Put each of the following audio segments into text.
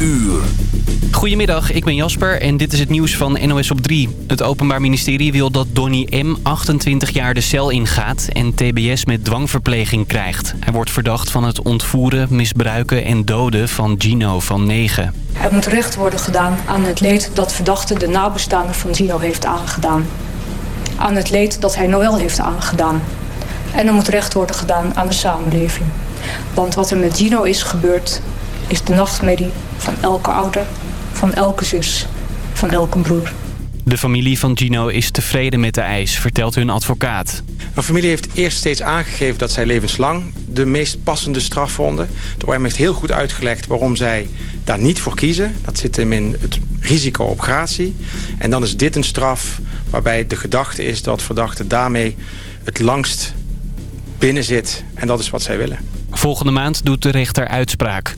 uur. Goedemiddag, ik ben Jasper en dit is het nieuws van NOS op 3. Het Openbaar Ministerie wil dat Donny M. 28 jaar de cel ingaat en tbs met dwangverpleging krijgt. Hij wordt verdacht van het ontvoeren, misbruiken en doden van Gino van 9. Er moet recht worden gedaan aan het leed dat verdachte de nabestaanden van Gino heeft aangedaan. Aan het leed dat hij Noël heeft aangedaan. En er moet recht worden gedaan aan de samenleving. Want wat er met Gino is gebeurd, is de nachtmerrie van elke ouder, van elke zus, van elke broer. De familie van Gino is tevreden met de eis, vertelt hun advocaat. Mijn familie heeft eerst steeds aangegeven dat zij levenslang de meest passende straf vonden. De OM heeft heel goed uitgelegd waarom zij daar niet voor kiezen. Dat zit hem in het risico op gratie. En dan is dit een straf waarbij de gedachte is dat verdachte daarmee het langst binnen zit. En dat is wat zij willen. Volgende maand doet de rechter uitspraak.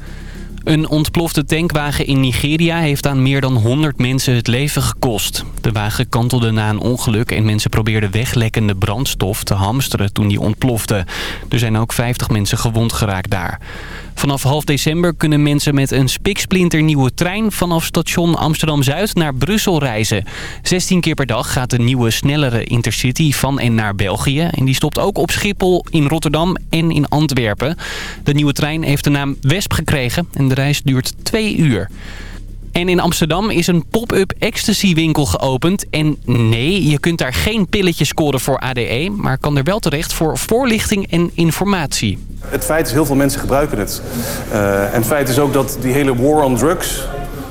Een ontplofte tankwagen in Nigeria heeft aan meer dan 100 mensen het leven gekost. De wagen kantelde na een ongeluk en mensen probeerden weglekkende brandstof te hamsteren toen die ontplofte. Er zijn ook 50 mensen gewond geraakt daar. Vanaf half december kunnen mensen met een spiksplinternieuwe trein vanaf station Amsterdam-Zuid naar Brussel reizen. 16 keer per dag gaat de nieuwe snellere Intercity van en naar België. En die stopt ook op Schiphol, in Rotterdam en in Antwerpen. De nieuwe trein heeft de naam Wesp gekregen en de reis duurt twee uur. En in Amsterdam is een pop-up ecstasy-winkel geopend. En nee, je kunt daar geen pilletjes scoren voor ADE... maar kan er wel terecht voor voorlichting en informatie. Het feit is, heel veel mensen gebruiken het. Uh, en het feit is ook dat die hele war on drugs...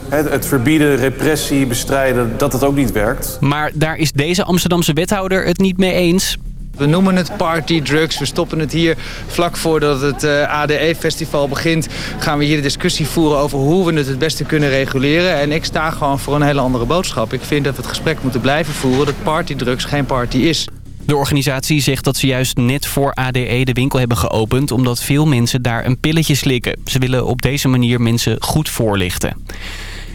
Het verbieden, repressie, bestrijden, dat het ook niet werkt. Maar daar is deze Amsterdamse wethouder het niet mee eens. We noemen het party drugs. We stoppen het hier vlak voordat het ADE-festival begint. Gaan we hier de discussie voeren over hoe we het het beste kunnen reguleren. En ik sta gewoon voor een hele andere boodschap. Ik vind dat we het gesprek moeten blijven voeren dat partydrugs geen party is. De organisatie zegt dat ze juist net voor ADE de winkel hebben geopend... omdat veel mensen daar een pilletje slikken. Ze willen op deze manier mensen goed voorlichten.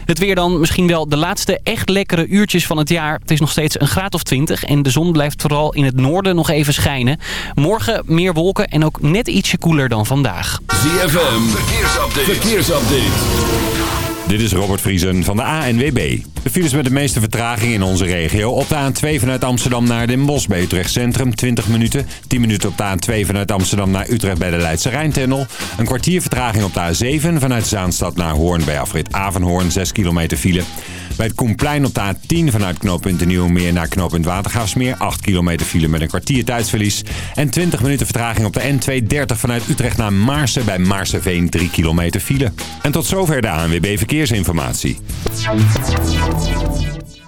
Het weer dan misschien wel de laatste echt lekkere uurtjes van het jaar. Het is nog steeds een graad of 20 en de zon blijft vooral in het noorden nog even schijnen. Morgen meer wolken en ook net ietsje koeler dan vandaag. ZFM, verkeersupdate. verkeersupdate. Dit is Robert Vriesen van de ANWB. De files met de meeste vertraging in onze regio. Op de A2 vanuit Amsterdam naar Den Bosch bij Utrecht Centrum, 20 minuten. 10 minuten op de A2 vanuit Amsterdam naar Utrecht bij de Leidse Rijntunnel. Een kwartier vertraging op de A7 vanuit Zaanstad naar Hoorn bij afrit Avenhoorn, 6 kilometer file. Bij het Koenplein op de A10 vanuit knooppunt de Nieuwmeer naar knooppunt Watergaafsmeer. 8 kilometer file met een kwartier tijdsverlies. En 20 minuten vertraging op de N230 vanuit Utrecht naar Maarsen bij Maarseveen 3 kilometer file. En tot zover de ANWB Verkeersinformatie.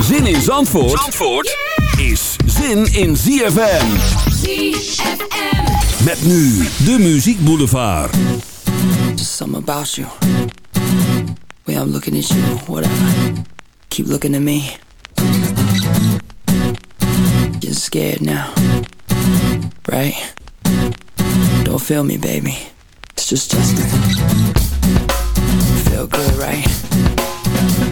Zin in Zandvoort, Zandvoort is zin in ZFM. ZFM. Met nu de Muziek Boulevard. Just something about you. Way I'm looking at you, whatever. Keep looking at me. You're scared now. Right? Don't feel me, baby. It's just Justin. Feel good, right?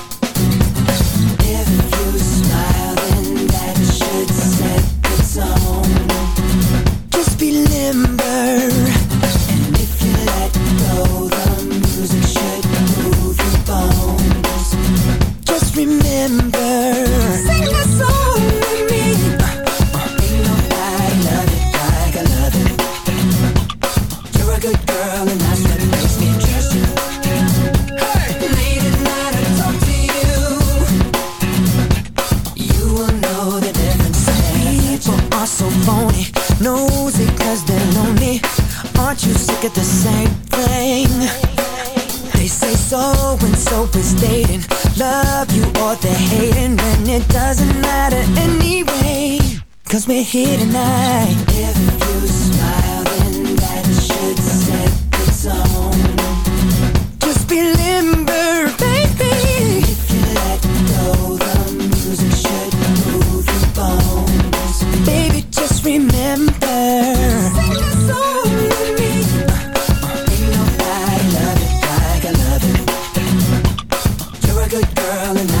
Girl, and that's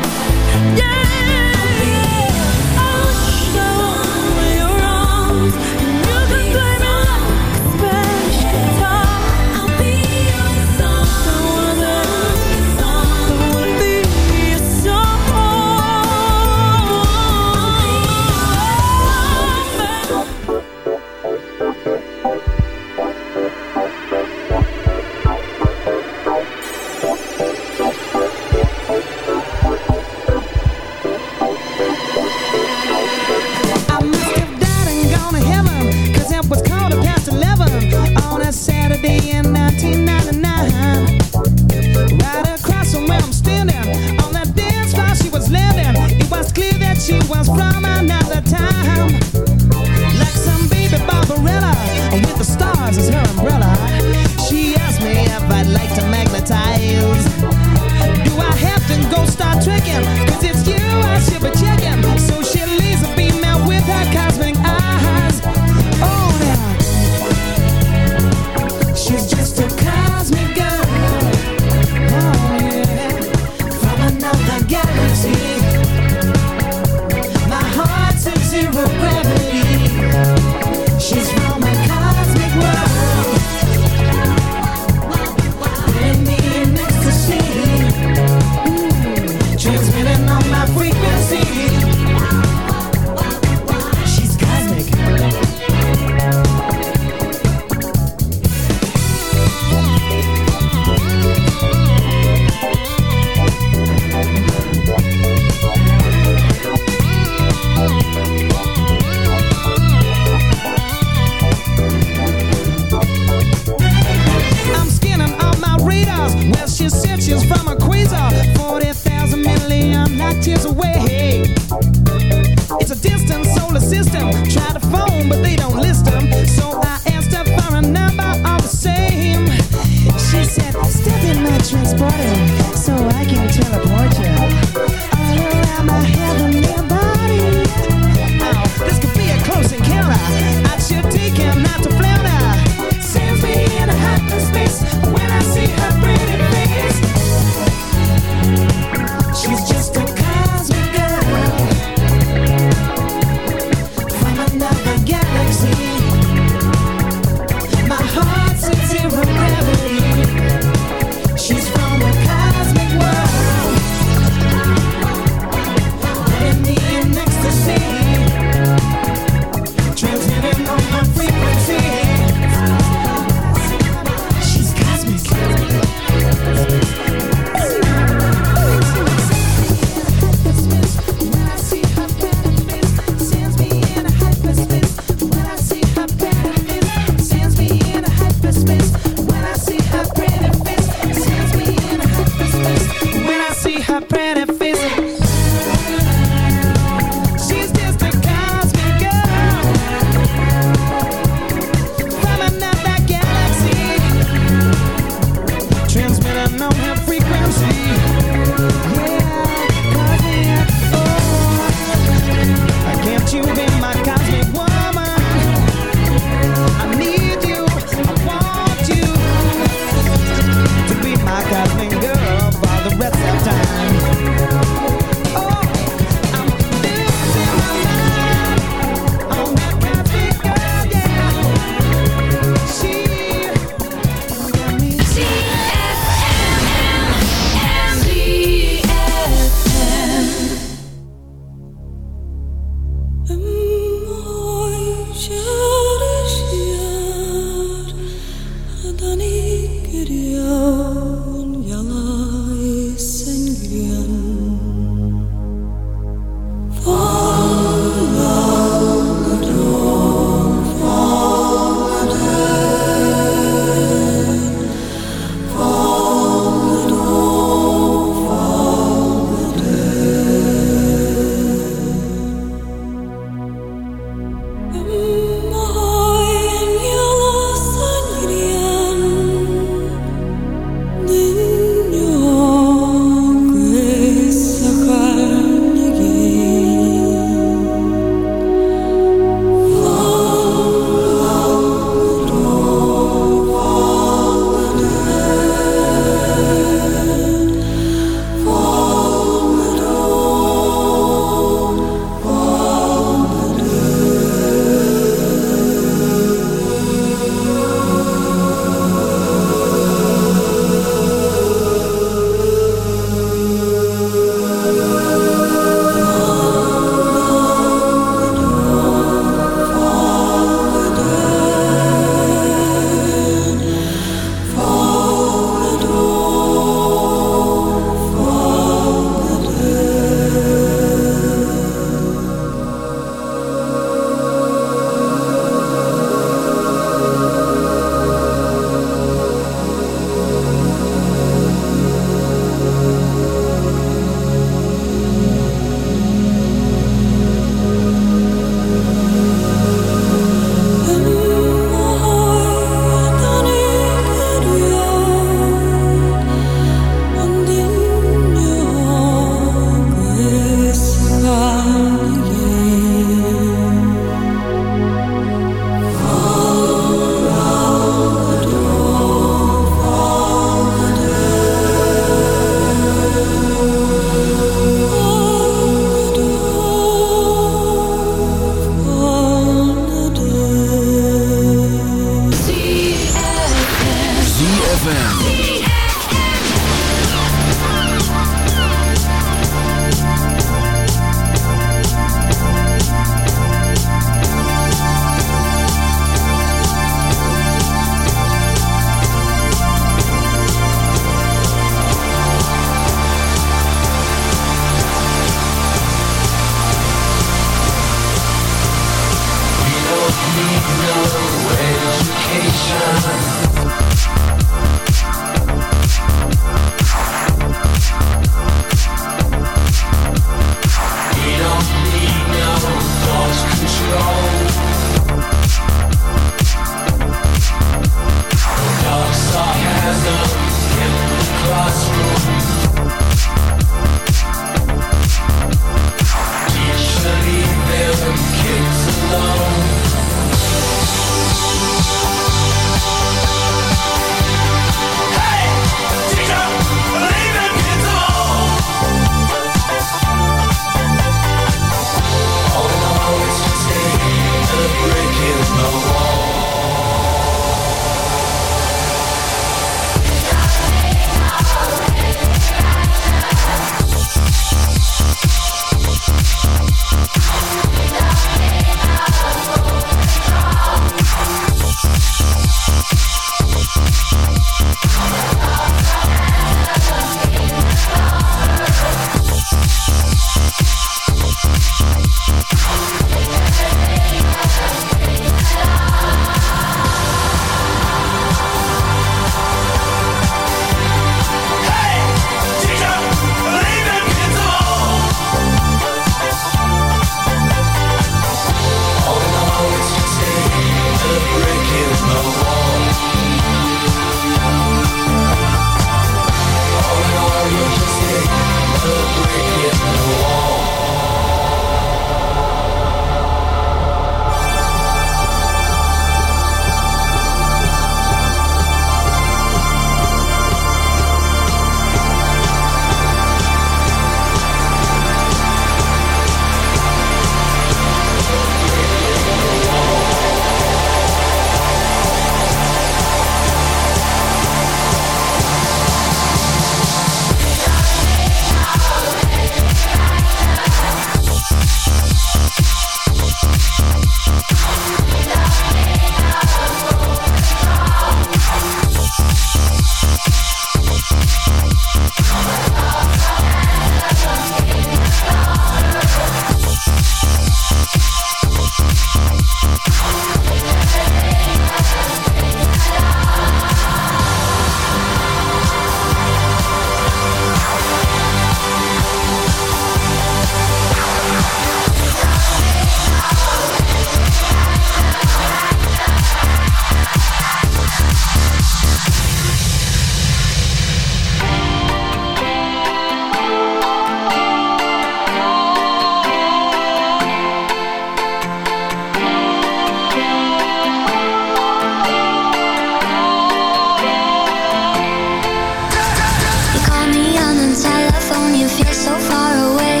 you feel so far away.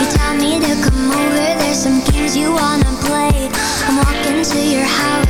You tell me to come over There's some games you wanna play. I'm walking to your house.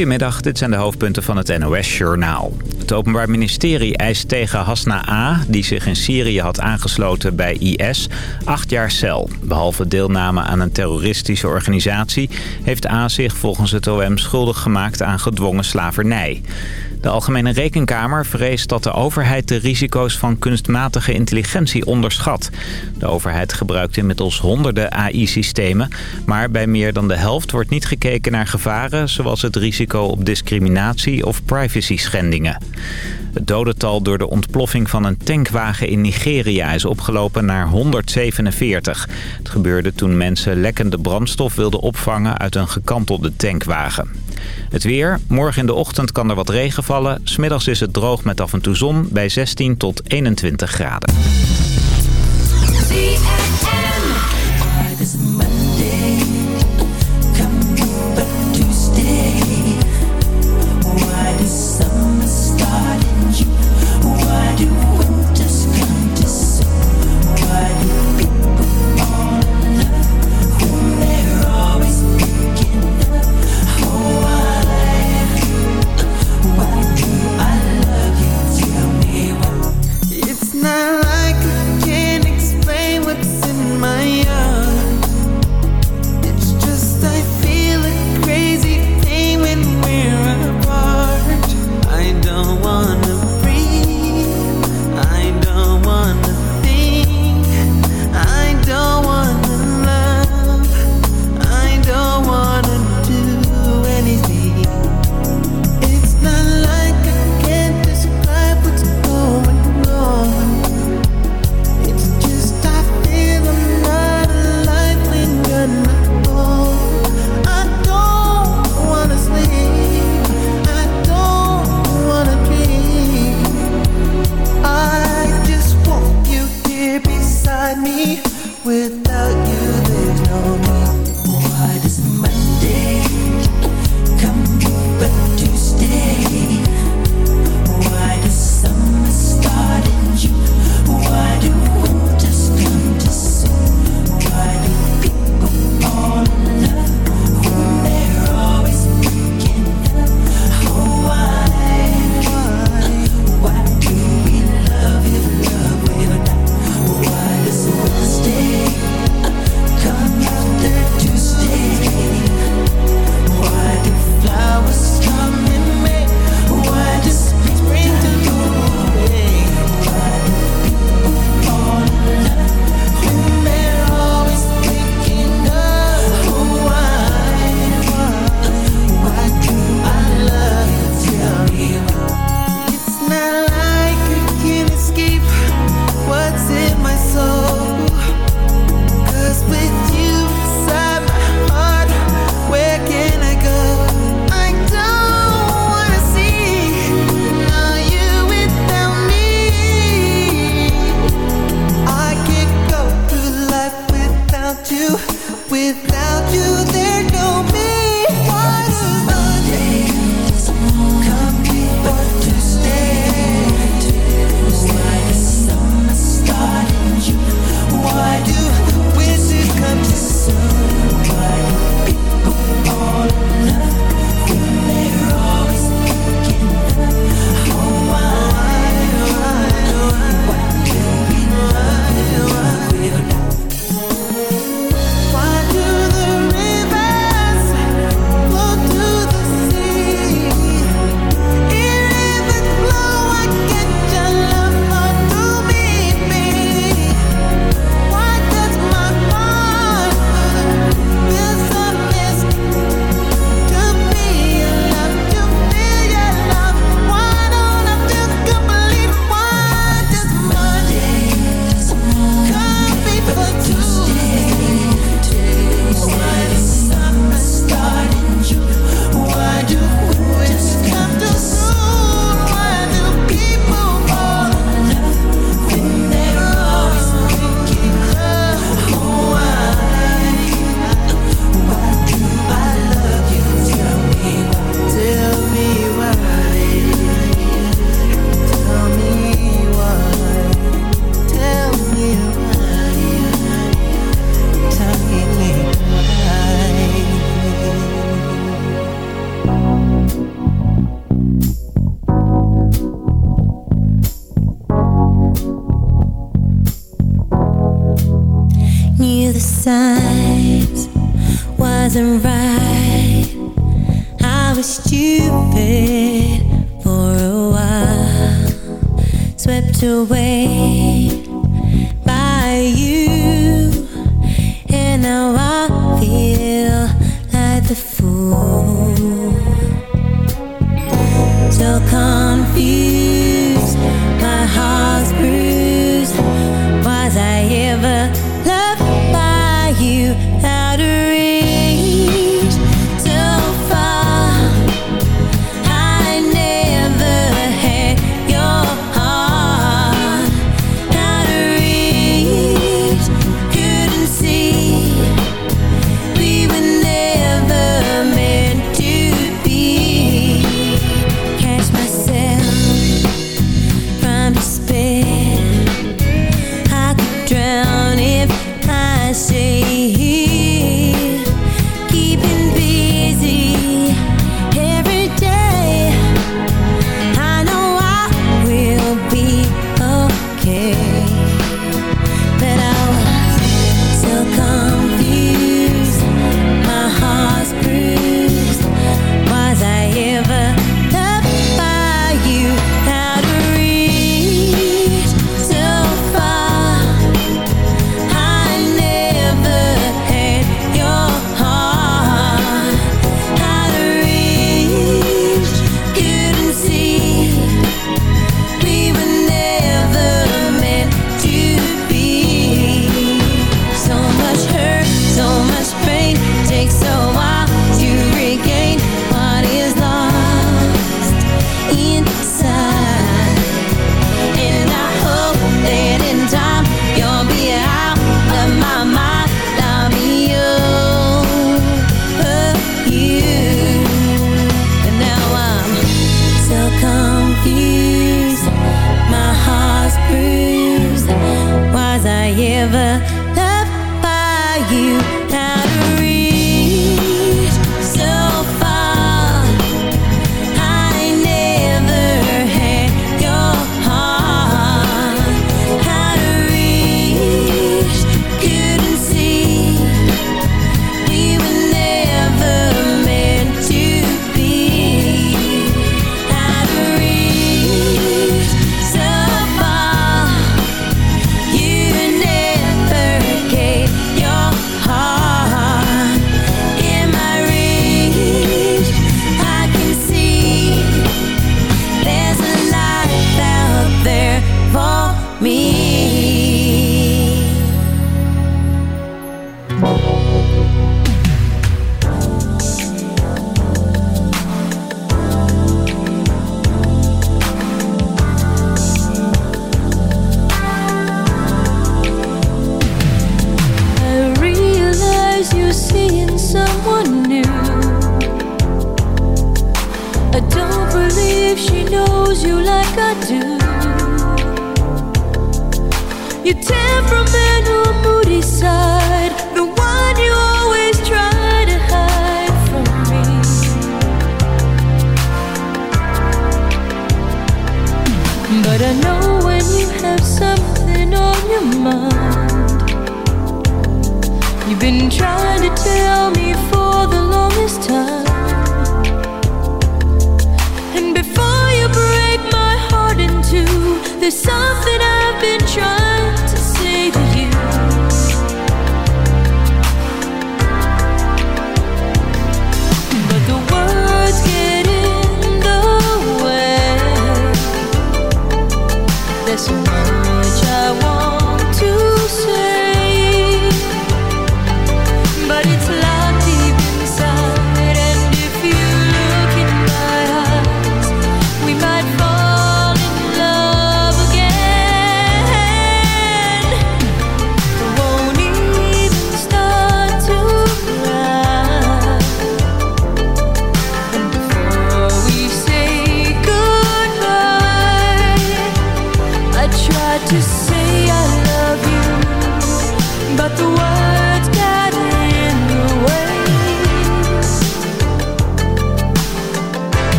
Goedemiddag, dit zijn de hoofdpunten van het NOS-journaal. Het Openbaar Ministerie eist tegen Hasna A., die zich in Syrië had aangesloten bij IS, acht jaar cel. Behalve deelname aan een terroristische organisatie... heeft A zich volgens het OM schuldig gemaakt aan gedwongen slavernij. De Algemene Rekenkamer vreest dat de overheid de risico's van kunstmatige intelligentie onderschat. De overheid gebruikt inmiddels honderden AI-systemen, maar bij meer dan de helft wordt niet gekeken naar gevaren zoals het risico op discriminatie of privacy-schendingen. Het dodental door de ontploffing van een tankwagen in Nigeria is opgelopen naar 147. Het gebeurde toen mensen lekkende brandstof wilden opvangen uit een gekantelde tankwagen. Het weer. Morgen in de ochtend kan er wat regen vallen. Smiddags is het droog met af en toe zon bij 16 tot 21 graden.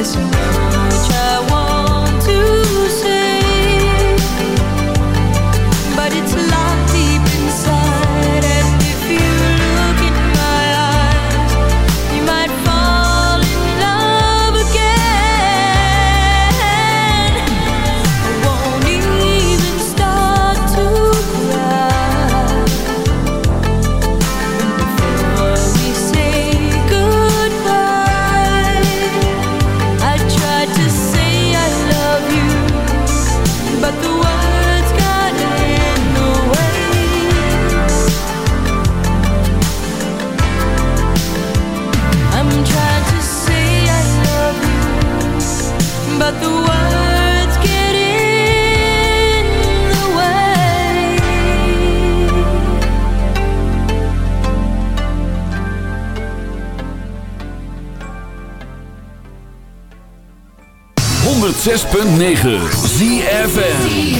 beso. 106.9 ZFM.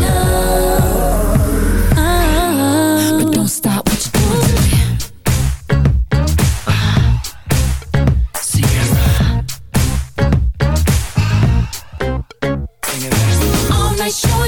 love.